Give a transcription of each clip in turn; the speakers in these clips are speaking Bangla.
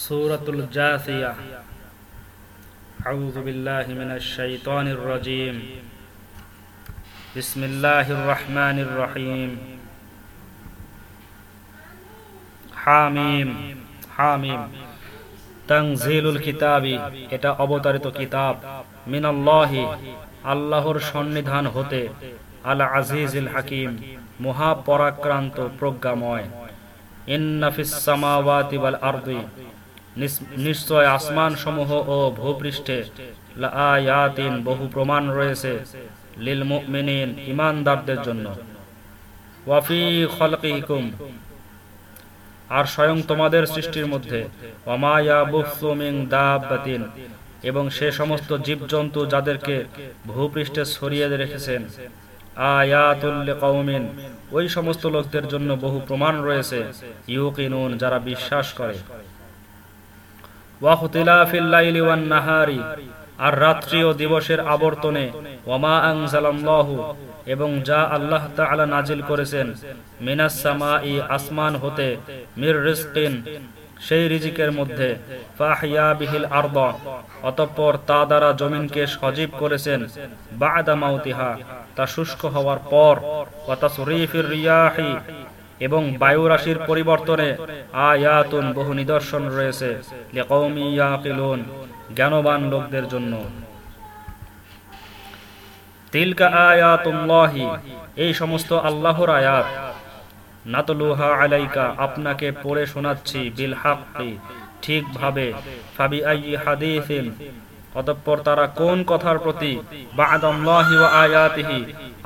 سورة الجاثية أعوذ بالله من الشيطان الرجيم بسم الله الرحمن الرحيم হামিম হামিম তানজিলুল কিতাবি এটা অবতারিত কিতাব মিনাল্লাহি আল্লাহর সন্নিধান হতে আল আজিজুল হাকিম মহাপরাক্রান্ত প্রজ্ঞাময় ইন্নাফিস সামাওয়াতি ওয়াল আরদি নিস- নিশ্চয় আসমান সমূহ ও ভূপৃষ্ঠে লাআয়াতিন বহু প্রমাণ রয়েছে লিল মুমিনিন ইমানদারদের জন্য। ওয়াফি খলকিকুম, আর স্বয়ং তোমাদের সৃষ্টির মধ্যে অমায়া বুফুমিং দাবাতিন, এবং সে সমস্ত জীবজন্তু যাদেরকে ভূপৃষ্ঠে ছড়িয়ে রেখেছেন। আয়াতুল্লি কৌমিন ওই সমস্ত লোকদের জন্য বহু প্রমাণ রয়েছে, ইউকিনুন, যারা বিশ্বাস করে। ওয়াখতিলাফিল লাইলি ওয়ান নাহারি আর রাত্রি ও দিবসের আবর্তনে ওমা আনজালাল্লাহু, এবং যা আল্লাহ তাআলা নাজিল করেছেন, মিনাস সামাই, আসমান হতে, মির রিজকিন, সেই রিজিকের মধ্যে, ফাহিয়া বিহিল আরদ, অতঃপর তা দ্বারা জমিনকে সজীব করেছেন, বাদা মাউতিহা, তা শুষ্ক হওয়ার পর, ওয়া তাসরিফির রিয়াহি এবং বায়ু রাশির পরিবর্তনে আয়াতুন বহু নিদর্শন রয়েছে জ্ঞানবান লোকদের জন্য। তিলকা আয়াতুল্লাহি, এই সমস্ত আল্লাহর আয়াত। নাতলুহা আলাইকা, আপনাকে পড়ে শোনাচ্ছি বিল হাক্কি, ঠিকভাবে। ফাবি আইয়ি হাদিসিন অতঃপর তারা কোন কথার প্রতি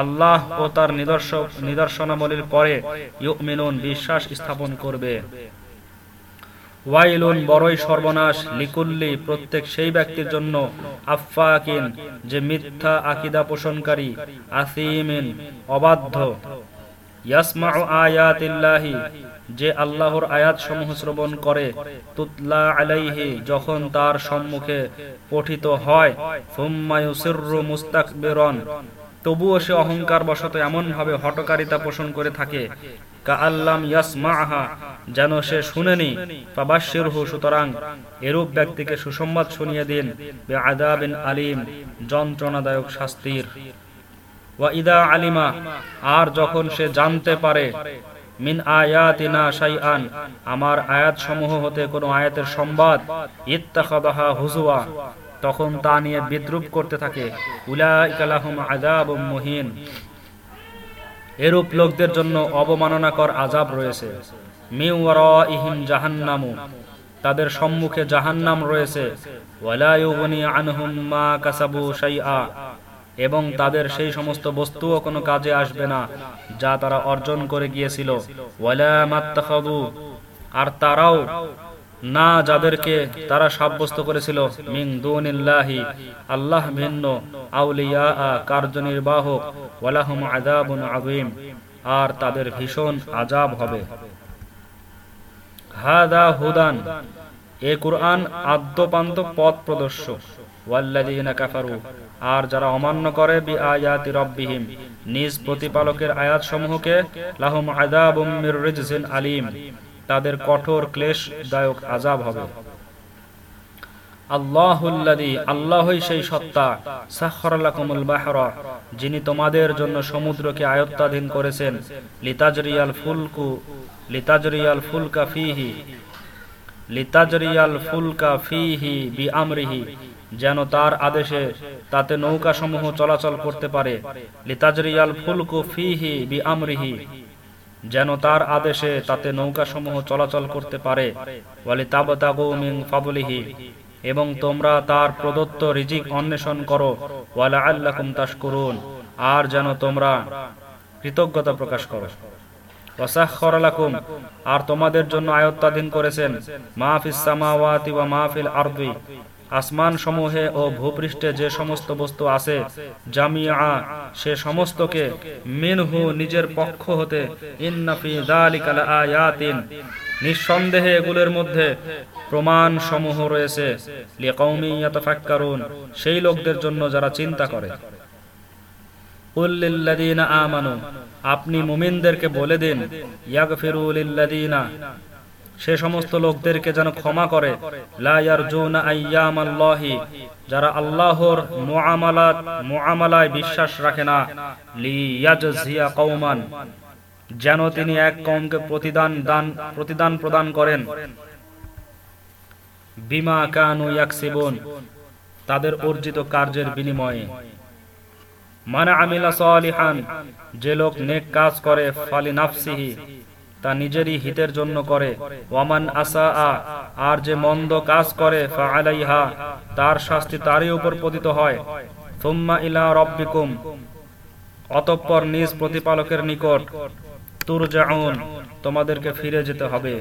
আল্লাহ ও তার নিদর্শক নিদর্শনাবলীর পরে ইউমিনুন বিশ্বাস স্থাপন করবে। ওয়াইলুন বড়ই সর্বনাশ, লিকুল্লি প্রত্যেক সেই ব্যক্তির জন্য আফফাকিন, যে মিথ্যা আকিদা পোষণকারী, আসিমিন, অবাধ্য। ইয়াসমাউ আয়াতিল্লাহি যে আল্লাহর আয়াত সমূহ শ্রবণ করে, তুতলা আলাইহি, যখন তার সম্মুখে পঠিত হয় মুস্তাকবিরন, তবুও সে অহংকার বশত এমন ভাবে হটকারিতা পোষণ করে থাকে কা আল্লাম ইয়াসমাহা যেন সে শুনেনি, ফাবাশশিরহু, সুতরাং এরূপ ব্যক্তিকে সুসংবাদ শুনিয়ে দিন বে আদাবিন আলিম, যন্ত্রণাদায়ক শাস্তির। ওয়া ইদা আলিমা, আর যখন সে জানতে পারে মিন আয়াতিনা শাইআন, আমার আয়াত সমূহ হতে কোনো আয়াতের সংবাদ ইত্তাখাদাহা হুজুয়া, তখন তা নিয়ে বিদ্রুপ করতে থাকে। উলাইকা লাহুম আযাবুম মুহিন। এরূপ লোকদের জন্য অবমাননাকর আজাব রয়েছে। মিন ওয়ারাইহিম জাহান্নামু, তাদের সম্মুখে জাহান্নাম রয়েছে। ওয়ালা ইউগনি আনহুম মা কাসাবু শাইআ এবং তাদের সেই সমস্ত বস্তুও কোনো কাজে আসবে না যা তারা অর্জন করে গিয়েছিল। আর তারাও না যাদেরকে তারা সাব্যস্ত করেছিল মিং দুনিল্লাহি আল্লাহ ভিন্ন আউলিয়া কার্যনির্বাহক ওয়ালাহুম আযীম। আর তাদের ভীষণ আজাব হবে। হাদা হুদান। এ কুরআন আদ্যপান্ত পথ প্রদর্শক। আর যারা অমান্য করে নিজ প্রতিপালকের আলিম, তাদের কঠোর হবে। সেই সত্তা যিনি তোমাদের জন্য সমুদ্রকে আয়ত্তাধীন করেছেন, লিতাজরিয়াল ফুলকু, লিতাজরিয়াল ফুলকা ফিহি লিতাজরিয়াল ফুলকা ফিহি বিআমরিহি, যেন তার আদেশে তাতে নৌকা সমূহ চলাচল করতে পারে। লিতাজরিয়াল ফুলকু ফিহি বিআমরিহি, যেন তার আদেশে তাতে নৌকা সমূহ চলাচল করতে পারে। মিন ফাদলিহি, এবং তোমরা তার প্রদত্ত রিজিক অন্বেষণ করো। ওয়ালা আল্লাকুম তাশকুরুন, আর যেন তোমরা কৃতজ্ঞতা প্রকাশ করো। আর তোমাদের জন্য আয়ত্তাধীন করেছেন মাহফিস সামাওয়াতি ওয়া মাহফিল আসমান সমূহে ও ভূপৃষ্ঠে যে সমস্ত বস্তু আছে জামিয়া সে সমস্তকে মিনহু নিজের পক্ষ হতে ইন্নাফি যালিকা লাআয়াতিন নিঃসন্দেহে এগুলোর মধ্যে প্রমাণ সমূহ রয়েছে সেই লোকদের জন্য যারা চিন্তা করে। আমানু, আপনি মুমিনদেরকে বলে দিন, ইয়াগফিরু লিল্লাযীনা, সে সমস্ত লোকদেরকে যেন ক্ষমা করে যারা আল্লাহর বিশ্বাস রাখে না যেন তিনি এক কওমকে প্রতিদান দান, প্রতিদান প্রদান করেন। বিমা কানু ইয়াকসিবুন, তাদের অর্জিত কার্যের বিনিময়ে। মানে আমিলা সালিহান, যে লোক নেক কাজ করে, ফালি নাফসিহি, তা নিজেরই হিতের জন্য করে। ওয়ামান আসা আ আর যে মন্দ কাজ করে ফা আলাইহা তার শাস্তি তারই উপর পতিত হয়। থুম্মা ইলা রব্বিকুম, অতঃপর নিজ প্রতিপালকের নিকট তুরজাউন, তোমাদেরকে ফিরে যেতে হবে।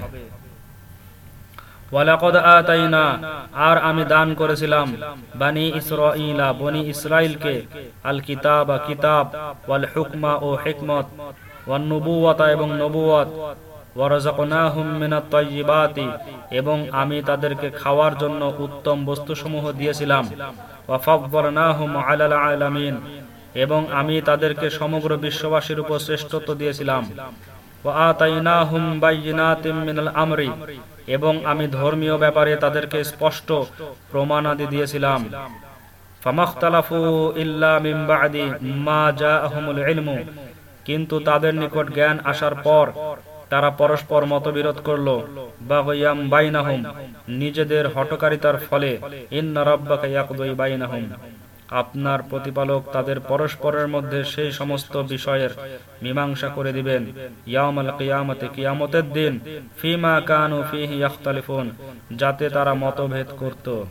আর আমি দান করেছিলাম বানি ইসরাইলা বনি ইসরাইলকে আল কিতাব কিতাব ওয়াল হুকমা ও হিকমত ওয়ান এবং নবুয়াত এবং আমি তাদেরকে খাওয়ার জন্য উত্তম বস্তুসমূহ দিয়েছিলাম। এবং আমি তাদেরকে সমগ্র বিশ্ববাসীর উপর শ্রেষ্ঠত্ব দিয়েছিলাম। এবং আমি ধর্মীয় ব্যাপারে তাদেরকে স্পষ্ট প্রমাণাদি দিয়েছিলাম। কিন্তু তাদের নিকট জ্ঞান আসার পর তারা পরস্পর মতবিরোধ করল। বাগয়াম নিজেদের হটকারিতার ফলে ইন্না রাব্বাকা বাইনাহুম। আপনার প্রতিপালক তাদের পরস্পরের মধ্যে সেই সমস্ত বিষয়ের মীমাংসা করে দিবেন। কিয়ামতের দিন, ফিমা কানু ফিহি ইয়াখতালিফুন, যাতে তারা মতভেদ করত।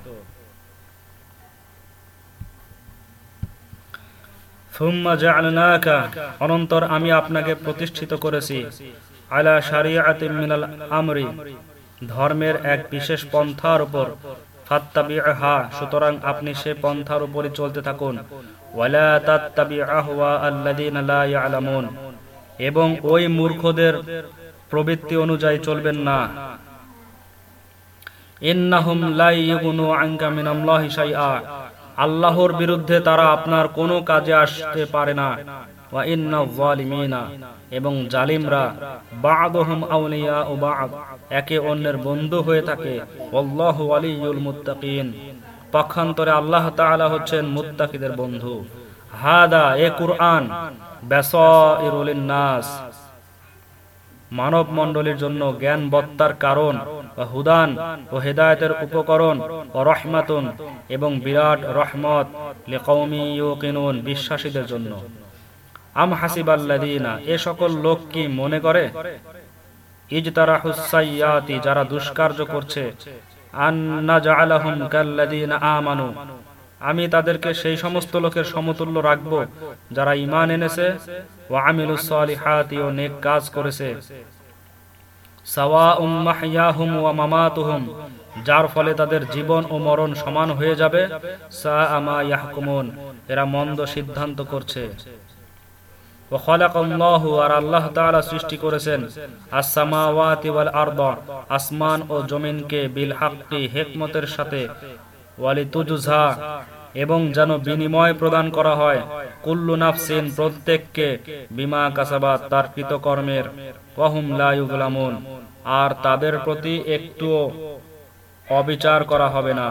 অনন্তর আমি আপনাকে প্রতিষ্ঠিত করেছি, আলা আমরি, ধর্মের এক বিশেষ পন্থার উপর সুতরাং আপনি সে পন্থার উপরে চলতে থাকুন। ওয়ালা এবং ওই মূর্খদের প্রবৃত্তি অনুযায়ী চলবেন না। আল্লাহর বিরুদ্ধে তারা আপনার কোনো কাজে আসতে পারে না। এবং জালিমরা, বাদহুম আউলিয়া ও বাদ, একে অন্যের বন্ধু হয়ে থাকে আল্লাহু আলিয়ুল মুত্তাকিন। পক্ষান্তরে আল্লাহ তাআলা হচ্ছেন মুত্তাকিদের বন্ধু। হাদা, এ কুরআন নাস মানব মণ্ডলীর জন্য জ্ঞান বত্তার কারণ হুদান, ও হেদায়তের উপকরণ, ও রহমাতুন, এবং বিরাট রহমত লিকৌমি বিশ্বাসীদের জন্য। আম হাসিবাল্লাদিনা এ সকল লোক কি মনে করে? ইজতারা হুসাইয়াতি যারা দুষ্কার্য করছে। আমানু, আমি তাদেরকে সেই সমস্ত লোকের সমতুল্য রাখব, যারা ইমান এনেছে, ওয়া আমিলুস সালিহাতি, ও নেক কাজ করেছে। যার ফলে তাদের জীবন ও মরণ সমান হয়ে যাবে। সা আমা এরা মন্দ সিদ্ধান্ত করছে। আর আল্লাহ সৃষ্টি করেছেন আরদ, আসমান ও জমিনকে হিকমতের সাথে এবং যেন বিনিময় প্রদান করা হয়। কুল্লু নাফসিন, প্রত্যেককে বিমা কাসাবাত, তার কৃতকর্মের আর তাদের প্রতি একটু অবিচার করা হবে না।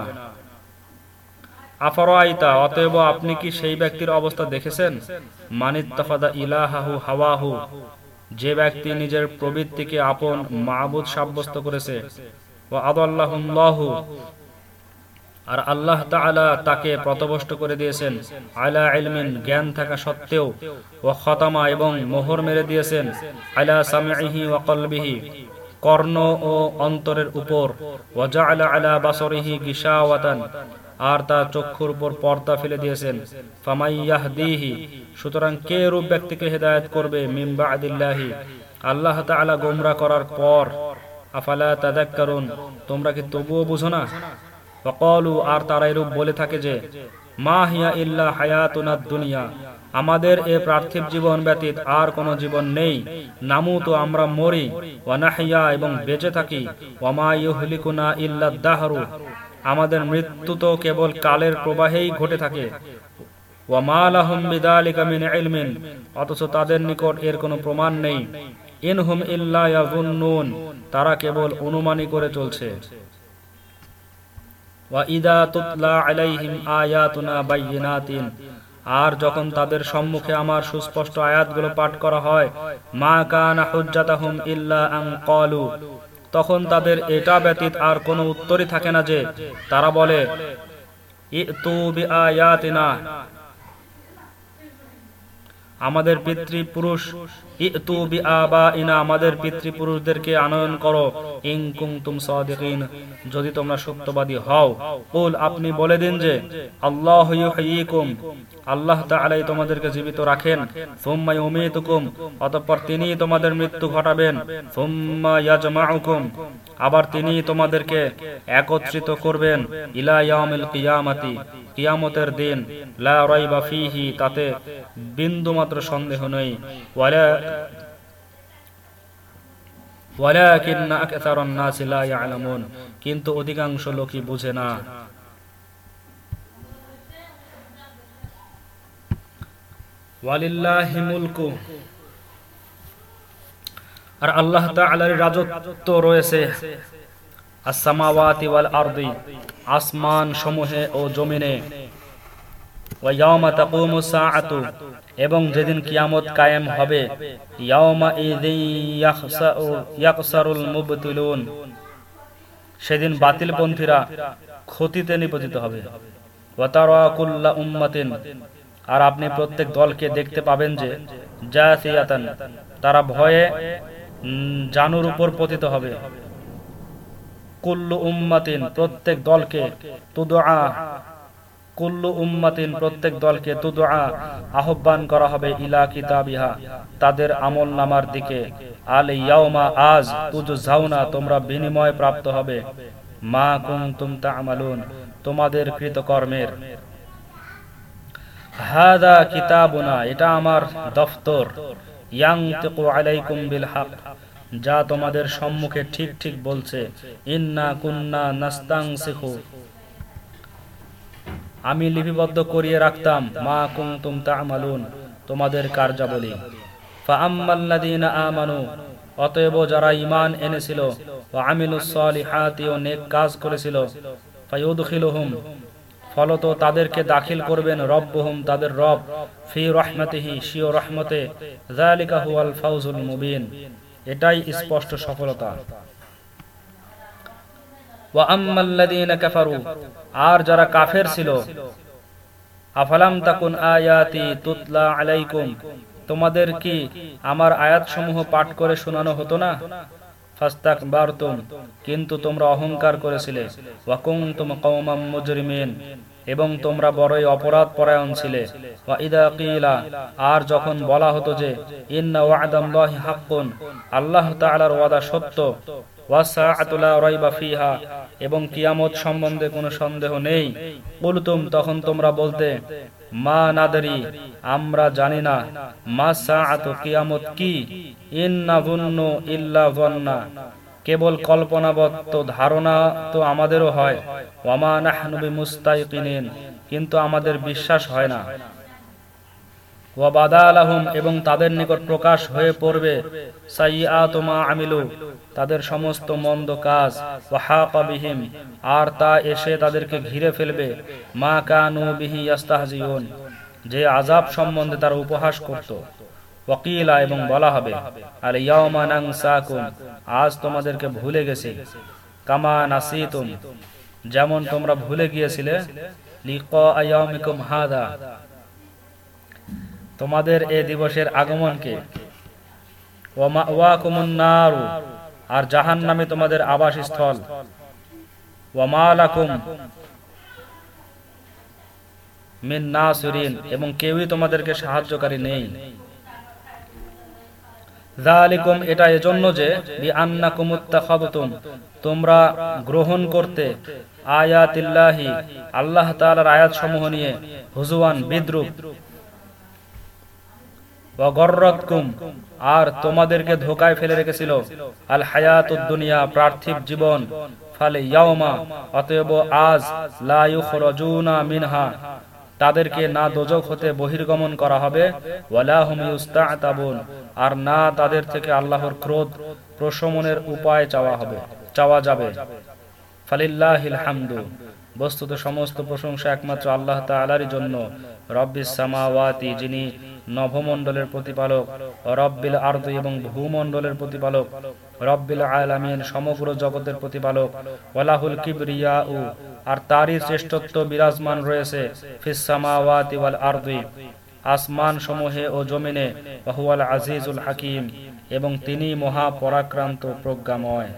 আফরাইতা, অতএব আপনি কি সেই ব্যক্তির অবস্থা দেখেছেন? মানিত্তাফাদা ইলাহাহু হাওয়াহু, যে ব্যক্তি নিজের প্রবৃত্তিকে আপন মাবুদ সাব্যস্ত করেছে। ও আদাল্লাহুল্লাহু, আর আল্লাহ তাআলা তাকে প্রতবষ্ট করে দিয়েছেন। আলা ইলমিন, জ্ঞান থাকা সত্ত্বেও। ও খতামা, এবং মোহর মেরে দিয়েছেন। আলা সামিহি ওয়া কলবিহি, কর্ণ ও অন্তরের উপর। ওয়াজআলা আলা বাসরিহি গিশাওয়াতান আর তার চক্ষুর উপর পর্দা ফেলে দিয়েছেন। ফামাইয়াহদিহি সুতরাং কে রূপ ব্যক্তিকে হেদায়েত করবে মিম্বা আদিল্লাহি আল্লাহ তাআলা গোমরা করার পর। আফালা তাদাক্কারুন তোমরা কি তবুও বুঝো না? ওয়াকালু, আর তারা এরূপ বলে থাকে যে, মা হিয়া ইল্লা হায়াতুনা দুনিয়া, আমাদের এ পার্থিব জীবন ব্যতীত আর কোনো জীবন নেই। নামু তো আমরা মরি ওয়ানাহিয়া এবং বেঁচে থাকি ওয়ামা ইউহলিকুনা ইল্লা দাহরু। আমাদের মৃত্যু তো কেবল কালের প্রবাহেই ঘটে থাকে। অথচ তাদের নিকট এর কোনো প্রমাণ নেই। ইনহুম ইল্লা তারা কেবল অনুমানই করে চলছে। আর যখন তাদের সম্মুখে আমার সুস্পষ্ট আয়াতগুলো পাঠ করা হয়, মা কানা হুজ্জাতাহুম ইল্লা আন ক্বালু তখন তাদের এটা ব্যতীত আর কোনো উত্তরই থাকে না যে তারা বলে আমাদের পিতৃপুরুষ আমাদের পিতৃপুরুষদেরকে আনয়ন করো। ইন কুনতুম সাদিকিন, যদি তোমরা সত্যবাদী হও। কুল, আপনি বলে দিন যে, আল্লাহু ইউহয়িকুম আল্লাহ তাআলাই তোমাদেরকে জীবিত রাখেন। সুম্মা ইউমীতুকুম, অতঃপর তিনি তোমাদের মৃত্যু ঘটাবেন। সুম্মা ইয়াজমাউকুম, আবার তিনি তোমাদেরকে একত্রিত করবেন। ইলা ইয়াউমিল কিয়ামাতি, কিয়ামতের দিন লা রাইবা ফীহি, তাতে বিন্দুমাত্র সন্দেহ নেই। ওয়ালা কিন্তু অধিকাংশ লোকই বুঝে না। আর আল্লাহ রাজত্ব রয়েছে। আসসামাওয়াতি ওয়াল আরদি। আসমান সমূহে ও জমিনে। এবং যেদিন কিয়ামত কায়েম হবে ইয়াখসাউ ইয়াকসারুল মুবতিলুন, সেদিন বাতিলপন্থীরা ক্ষতিতে নিপতিত হবে। কুল্লা আর আপনি প্রত্যেক দলকে দেখতে পাবেন যে তারা ভয়ে জানুর উপর পতিত হবে। কুল্লু উম্মাতিন, প্রত্যেক দলকে তুদআ কুল্লু উম্মাতিন প্রত্যেক দলকে তুদআ আহ্বান করা হবে ইলা কিতাবিহা, তাদের আমল নামার দিকে। আল ইয়াউমা আজ তুজজাউনা, তোমরা বিনিময় প্রাপ্ত হবে। মা কুনতুম তা'মালুন, তোমাদের কৃতকর্মের। হাদা কিতাবুনা, এটা আমার দফতর। ইয়াংতিকু আলাইকুম বিল হক, যা তোমাদের সম্মুখে ঠিক ঠিক বলছে। ইন্না কুন্না নাস্তাংসিখু আমি লিপিবদ্ধ করিয়ে রাখতাম, মা কুনতুম তা'মালুন, তোমাদের কার্যাবলী। ফাআম্মাল্লাযীনা আমানু, অতএব যারা ঈমান এনেছিল, ওয়া আমিলুস সালিহাতি, ও নেক কাজ করেছিল, ফায়ুদখিলুহুম, ফলত তাদেরকে দাখিল করবেন রব্বহুম তাদের রব, ফি রহমতিহি শিও রহমতে। যালিকা হুয়াল ফাউজুল মুবিন। এটাই স্পষ্ট সফলতা। আর যারা কাফের ছিল, আফালাম তাকুন আয়াতি তুতলা আলাইকুম, তোমাদের কি আমার আয়াতসমূহ পাঠ করে শোনানো হতো না? ফাস্তাকবারতুম, কিন্তু তোমরা অহংকার করেছিলে। ওয়া কুনতুম কওমাম মুজরিমিন, এবং তোমরা বড়ই অপরাধ পরায়ণ ছিলে। আর যখন বলা হতো যে আল্লাহ ওয়াদা সত্য ওয়াসাআতু লা রাইবা ফিহা, এবং কিয়ামত সম্বন্ধে কোনো সন্দেহ নেই। বলতুম তখন তোমরা বলতে, মা নাদারি, আমরা জানি না। মা সাআতু, কিয়ামত কি? ইন্না ইল্লা যন্না। কেবল কল্পনাবদ্ধ ধারণা তো আমাদেরও হয়। ওয়ামা নাহনু বিমুস্তাইকিনিন, কিন্তু আমাদের বিশ্বাস হয় না। ওয়াবাদালাহুম এবং তাদের নিকট প্রকাশ হয়ে পড়বে। আমিলু, তাদের সমস্ত মন্দ কাজ। আর তা এসে তাদেরকে ঘিরে ফেলবে। মা কানু যে আজাব সম্বন্ধে তারা উপহাস করত। ওয়াকিলা, এবং বলা হবে আর নানসাকুম আজ তোমাদেরকে ভুলে গেছি। কামা নাসিতুম, যেমন তোমরা ভুলে গিয়েছিলে। লিকা হাদা তোমাদের এ দিবসের আগমনকে আর জাহান নামে তোমাদের মিন নাসিরিন, এবং কেউই তোমাদেরকে সাহায্যকারী নেই। এটা এজন্য যে বি আন্নাকুম ইত্তাখাযতুম তোমরা গ্রহণ করতে আয়াতিল্লাহি, আল্লাহ আয়াত সমূহ নিয়ে, হুজুয়ান, বিদ্রুপ আর তোমাদেরকে ধোকায় ফেলে রেখেছিল আল হায়াতুদ দুনিয়া, পার্থিব জীবন। ফলে ইয়াউমা, অতএব আজ লা মিনহা, তাদেরকে না দোজক হতে বহির্গমন করা হবে আর না তাদের থেকে আল্লাহর ক্রোধ প্রশমনের উপায় চাওয়া হবে, চাওয়া যাবে। ফালিল্লাহিল হামদু, বস্তুত সমস্ত প্রশংসা একমাত্র আল্লাহ তাআলারই জন্য। রব্বিস যিনি নভমণ্ডলের প্রতিপালক, রব্বিল আরদ এবং ভূমণ্ডলের প্রতিপালক, রব্বিল আলামিন সমগ্র জগতের প্রতিপালক, ওয়ালাহুল কিবরিয়া উ আর তারই শ্রেষ্ঠত্ব বিরাজমান রয়েছে ফিস সামাওয়াতি ওয়াল আরদি আসমান সমূহে ও জমিনে, ওয়াহুয়াল আজিজুল হাকিম, এবং তিনি মহা পরাক্রান্ত প্রজ্ঞাময়।